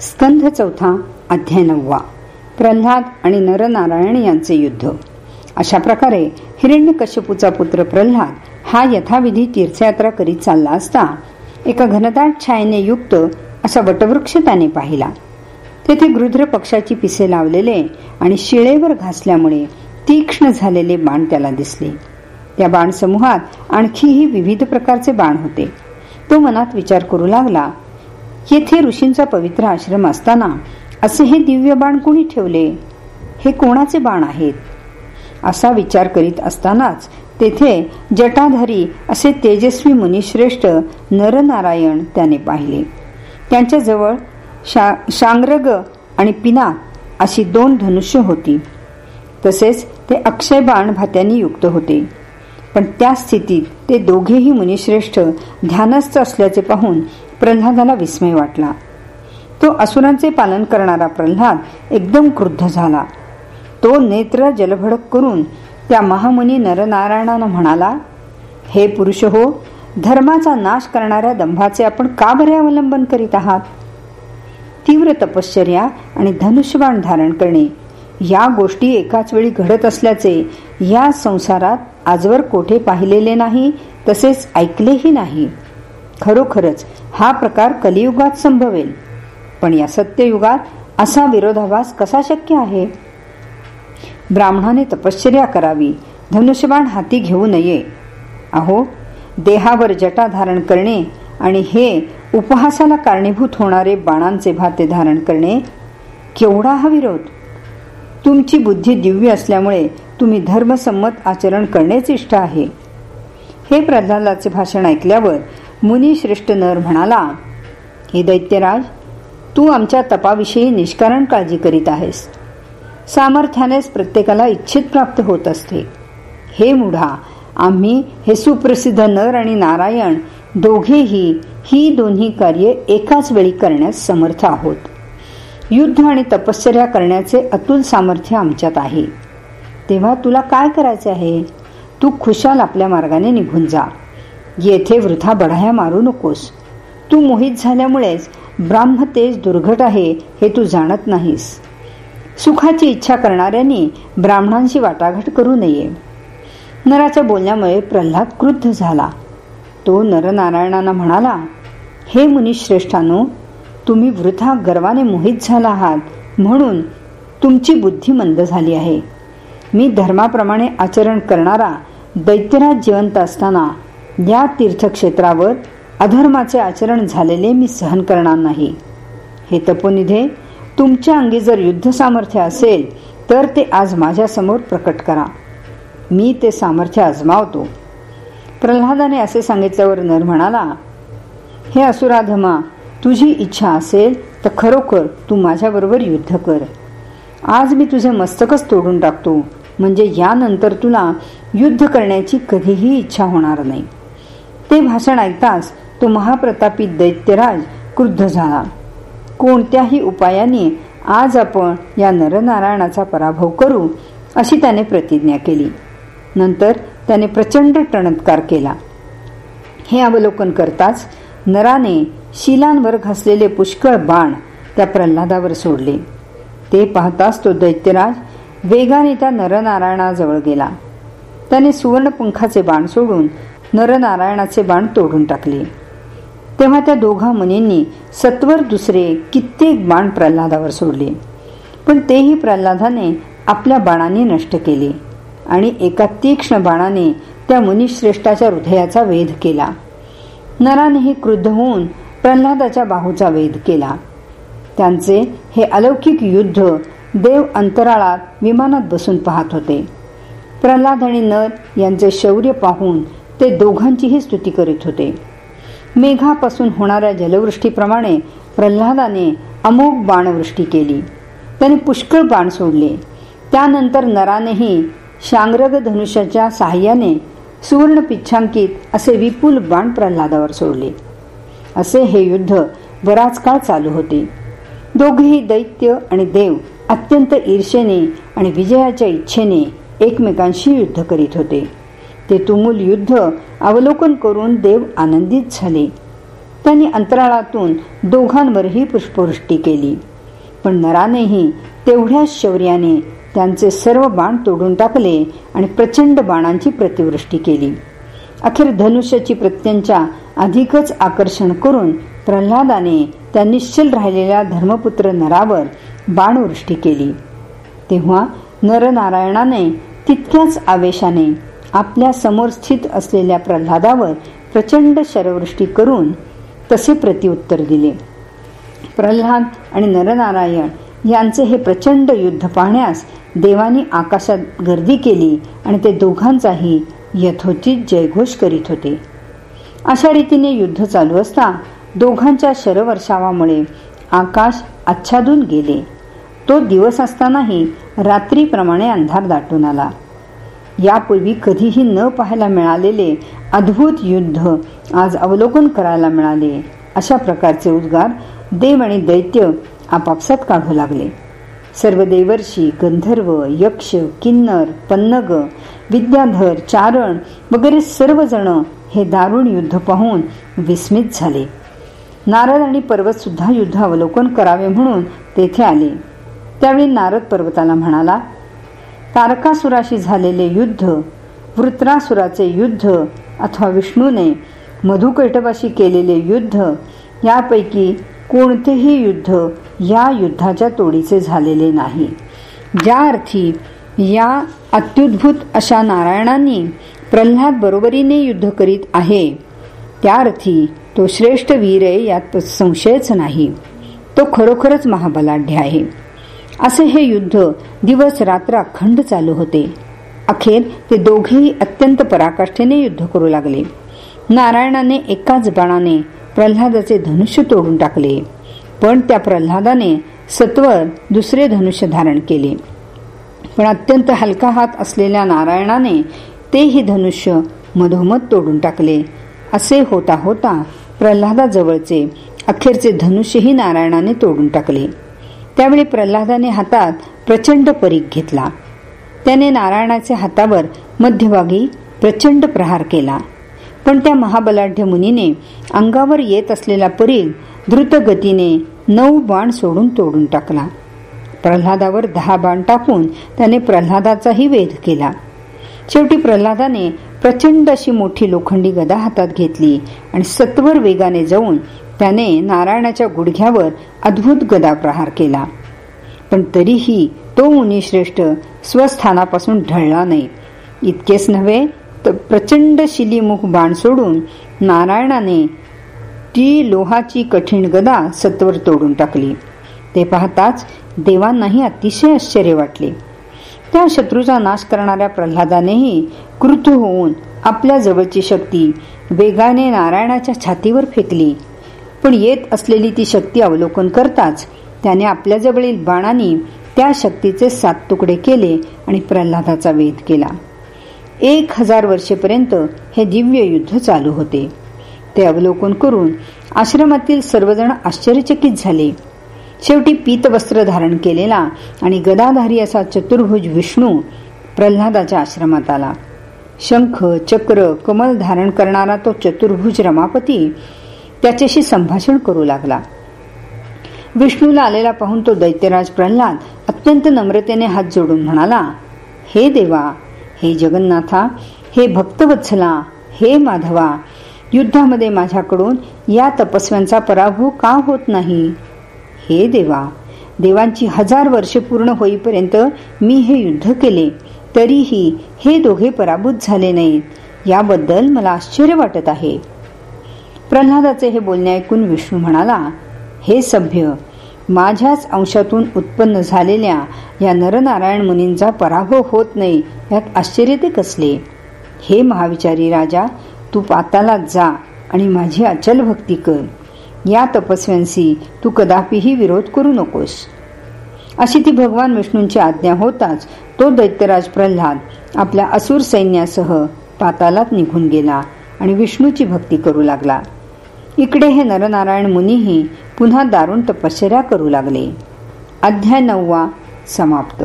स्कंध चौथा अध्याय नववा प्रल्हाद आणि नरनारायण यांचे युद्ध. अशा प्रकारे हिरण्यकश्यपूचा पुत्र प्रल्हाद हा यथाविधी तीर्थयात्रा करीत चालला असता एका घनदाट छायेने युक्त असा वटवृक्ष त्याने पाहिला. तेथे गृध्र पक्षाची पिसे लावलेले आणि शिळेवर घासल्यामुळे तीक्ष्ण झालेले बाण त्याला दिसले. त्या बाण समूहात आणखीही विविध प्रकारचे बाण होते. तो मनात विचार करू लागला येथे ऋषींचा पवित्र आश्रम असताना असे हे दिव्य बाण कोणी ठेवले? हे कोणाचे बाण आहेत? असा विचार करीत असतानाच तेथे जटाधारी असे तेजस्वी मुनिश्रेष्ठ नरनारायण त्याने पाहिले. त्यांच्याजवळ शा शांग्रग आणि पिना अशी दोन धनुष्य होती. तसेच ते अक्षय बाण भात्यांनी युक्त होते. पण त्या स्थितीत ते दोघेही मुनिश्रेष्ठ ध्यानस्थ असल्याचे पाहून प्रल्हादाला विस्मय वाटला. तो असुरांचे पालन करणारा प्रल्हाद एकदम क्रुद्ध झाला. तो नेत्र जलभडक करून त्या महामुनी नरनारायणानं म्हणाला हे पुरुष हो धर्माचा नाश करणाऱ्या दंभाचे आपण का बरे अवलंबन करीत आहात? तीव्र तपश्चर्या आणि धनुष्यबाण धारण करणे या गोष्टी एकाच वेळी घडत असल्याचे या संसारात आजवर कोठे पाहिलेले नाही तसेच ऐकलेही नाही. खरोखरच हा प्रकार कलियुगात संभवेल. पण या सत्ययुगात असा विरोधाभास कसा शक्य आहे? ब्राह्मणाने तपश्चर्या करावी धनुष्यबाण हाती घेऊ नये. अहो देहावर जटा धारण करणे आणि हे उपहासाला कारणीभूत होणारे बाणांचे भाते धारण करणे केवढा हा विरोध? तुमची बुद्धी दिव्य असल्यामुळे तुम्ही धर्मसंमत आचरण करणेच इष्ट आहे. हे प्रल्हादाचे भाषण ऐकल्यावर मुनी श्रेष्ठ नर म्हणाला हे दैत्यराज तू आमच्या तपाविषयी निष्कारण काळजी करीत आहेस. सामर्थ्यानेच प्रत्येकाला इच्छित प्राप्त होत असते. हे मुढा आम्ही हे सुप्रसिद्ध नर आणि नारायण दोघेही ही दोन्ही कार्ये एकाच वेळी करण्यास समर्थ आहोत. युद्ध आणि तपश्चर्या करण्याचे अतुल सामर्थ्य आमच्यात आहे. तेव्हा तुला काय करायचे आहे? तू खुशाल आपल्या मार्गाने निघून जा. येथे वृथा बढाया मारू नकोस. तू मोहित झाल्यामुळेच ब्राह्म तेज दुर्घट आहे हे तू जाणत नाहीस. सुखाची इच्छा करणाऱ्यांनी ब्राह्मणांशी वाटाघाट करू नये. नराच्या बोलण्यामुळे प्रल्हाद क्रुद्ध झाला. तो नरनारायणांना म्हणाला हे मुनिश्रेष्ठानो तुम्ही वृथा गर्वाने मोहित झाला आहात म्हणून तुमची बुद्धी मंद झाली आहे. मी धर्माप्रमाणे आचरण करणारा दैत्यराज जिवंत असताना या तीर्थक्षेत्रावर अधर्माचे आचरण झालेले मी सहन करणार नाही. हे तपोनिधे तुमच्या अंगी जर युद्ध सामर्थ्य असेल तर ते आज माझ्यासमोर प्रकट करा. मी ते सामर्थ्य आजमावतो. प्रल्हादाने असे सांगितल्यावर नर म्हणाला हे असुराधमा तुझी इच्छा असेल तर खरोखर तू माझ्याबरोबर युद्ध कर. आज मी तुझे मस्तकच तोडून टाकतो म्हणजे यानंतर तुला युद्ध करण्याची कधीही इच्छा होणार नाही. ते भाषण ऐकताच तो महाप्रतापी दैत्यराज क्रुद्ध झाला. कोणत्याही उपायाने आज आपण या नरनारायणाचा पराभव करू अशी त्याने प्रतिज्ञा केली. नंतर त्याने प्रचंड टणत्कार केला. हे अवलोकन करताच नराने शिलांवर घासलेले पुष्कळ बाण त्या प्रल्हादावर सोडले. ते पाहताच तो दैत्यराज वेगाने त्या नरनारायणाजवळ गेला. त्याने सुवर्णपंखाचे बाण सोडून नरनारायणाचे बाण तोडून टाकले. तेव्हा त्या दोघा मुनींनी सत्वर दुसरे कित्येक बाण प्रल्हादावर सोडले. पण तेही प्रल्हादाने आपल्या बाणाने नष्ट केले आणि एका तीक्ष्ण बाणाने त्या मुनिश्रेष्ठाच्या हृदयाचा वेध केला. नरानेही क्रुद्ध होऊन प्रल्हादाच्या बाहूचा वेध केला. त्यांचे हे अलौकिक युद्ध देव अंतराळात विमानात बसून पाहत होते. प्रल्हाद आणि नर यांचे शौर्य पाहून ते दोघांचीही स्तुती करीत होते. मेघापासून होणाऱ्या जलवृष्टीप्रमाणे प्रल्हादाने अमोघ बाणवृष्टी केली. त्याने पुष्कळ बाण सोडले. त्यानंतर नरानेही शांग्रग धनुष्याच्या साह्याने सुवर्ण पिच्छांकित असे विपुल बाण प्रल्हादावर सोडले. असे हे युद्ध बराच काळ चालू होते. दोघेही दैत्य आणि देव अत्यंत ईर्षेने आणि विजयाच्या इच्छेने एकमेकांशी युद्ध करीत होते. ते तुमूल युद्ध अवलोकन करून देव आनंदित झाले. त्यांनी अंतराळातून दोघांवरही पुष्पवृष्टी केली. पण नरानेही तेवढ्याच शौर्याने त्यांचे सर्व बाण तोडून टाकले आणि प्रचंड बाणांची प्रतिवृष्टी केली. अखेर धनुष्याची प्रत्यंच्या अधिकच आकर्षण करून प्रल्हादाने त्या निश्चल राहिलेल्या धर्मपुत्र नरावर बाणवृष्टी केली. तेव्हा नरनारायणाने तितक्याच आवेशाने आपल्यासमोर स्थित असलेल्या प्रल्हादावर प्रचंड शरवृष्टी करून तसे प्रतिउत्तर दिले. प्रल्हाद आणि नरनारायण यांचे हे प्रचंड युद्ध पाहण्यास देवानी आकाशात गर्दी केली आणि ते दोघांचाही यथोचित जयघोष करीत होते. अशा रीतीने युद्ध चालू असता दोघांच्या शरवर्षावामुळे आकाश आच्छादून गेले. तो दिवस असतानाही रात्रीप्रमाणे अंधार दाटून आला. यापूर्वी कधीही न पाहायला मिळालेले अद्भुत युद्ध आज अवलोकन करायला मिळाले. अशा प्रकारचे उद्गार देव आणि दैत्य आपापसात काढू लागले. सर्व देवर्षी गंधर्व यक्ष किन्नर पन्नग विद्याधर चारण वगैरे सर्वजण हे दारुण युद्ध पाहून विस्मित झाले. नारद आणि पर्वत सुद्धा युद्ध अवलोकन करावे म्हणून तेथे आले. त्यावेळी नारद पर्वताला म्हणाला तारकासुराशी झालेले युद्ध वृत्रासुराचे युद्ध अथवा विष्णूने मधुकैटवाशी केलेले युद्ध यापैकी कोणतेही युद्ध या युद्धाच्या तोडीचे झालेले नाही. ज्या अर्थी या अत्युद्भूत अशा नारायणांनी प्रल्हाद बरोबरीने युद्ध करीत आहे त्या अर्थी तो श्रेष्ठ वीर आहे यात संशयच नाही. तो खरोखरच महाबलाढ्य आहे. असे हे युद्ध दिवस रात्र अखंड चालू होते. अखेर ते दोघेही अत्यंत पराकाष्ठेने युद्ध करू लागले. नारायणाने एकाच बाणाने प्रल्हादाचे धनुष्य तोडून टाकले. पण त्या प्रल्हादाने सत्वर दुसरे धनुष्य धारण केले. पण अत्यंत हलका हात असलेल्या नारायणाने तेही धनुष्य मधोमध तोडून टाकले. असे होता होता प्रल्हादाजवळचे अखेरचे धनुष्यही नारायणाने तोडून टाकले. त्यावेळी प्रल्हादाने हातात प्रचंड परीख घेतला. त्याने नारायणाच्या हातावर मध्यभागी प्रचंड प्रहार केला. पण त्या महाबलाढ्य मुनीने अंगावर येत असलेला परीघ द्रुत गतीने नऊ बाण सोडून तोडून टाकला. प्रल्हादावर दहा बाण टाकून त्याने प्रल्हादाचाही वेध केला. शेवटी प्रल्हादाने प्रचंड अशी मोठी लोखंडी गदा हातात घेतली आणि सत्वर वेगाने जाऊन त्याने नारायणाच्या गुडघ्यावर अद्भुत गदा प्रहार केला. पण तरीही तो मुनिश्रेष्ठ स्वस्थानापासून ढळला नाही. इतकेच नव्हे तर प्रचंड शिलीमुख बाण सोडून नारायणाने ती लोहाची कठीण गदा सत्वर तोडून टाकली. ते पाहताच देवांनाही अतिशय आश्चर्य वाटले. त्या शत्रूचा नाश करणाऱ्या प्रल्हादानेही कृत होऊन आपल्या जवळची शक्ती वेगाने नारायणाच्या छातीवर फेकली. पण येत असलेली ती शक्ती अवलोकन करताच त्याने आपल्या जवळील त्या शक्तीचे सात तुकडे केले आणि प्रल्हादाचा वेध केला. एक हजार वर्षेपर्यंत हे दिव्य युद्ध चालू होते. ते अवलोकन करून आश्रमातील सर्वजण आश्चर्यचकित झाले. शेवटी पीतवस्त्र धारण केलेला आणि गदाधारी असा चतुर्भुज विष्णू प्रल्हादाच्या आश्रमात आला. शंख चक्र कमल धारण करणारा तो चतुर्भुज रमापती त्याच्याशी संभाषण करू लागला. विष्णूला आलेला पाहून तो दैत्यराज प्रल्हाद अत्यंत नम्रतेने हात जोडून म्हणाला हे देवा हे जगन्नाथा हे भक्तवत्सला हे माधवा युद्धामध्ये माझ्याकडून या तपस्व्यांचा पराभव का होत नाही? हे देवा देवांची हजार वर्षे पूर्ण होईपर्यंत मी हे युद्ध केले तरीही हे दोघे पराभूत झाले नाहीत. याबद्दल मला आश्चर्य वाटत आहे. प्रल्हादाचे हे बोलणे ऐकून विष्णू म्हणाला हे सभ्य माझ्याच अंशातून उत्पन्न झालेल्या या नरनारायण मुनींचा पराभव होत नाही यात आश्चर्य ते कसले? हे महाविचारी राजा तू पातालात जा आणि माझी अचल भक्ती कर. या तपस्व्यांशी तू कदापिही विरोध करू नकोस. अशी ती भगवान विष्णूंची आज्ञा होताच तो दैत्यराज प्रल्हाद आपल्या असुर सैन्यासह पातालात निघून गेला आणि विष्णूची भक्ती करू लागला. इकडे हे नरनारायण मुनीही पुन्हा दारुण तपश्चर्या करू लागले. अध्याय नववा समाप्त.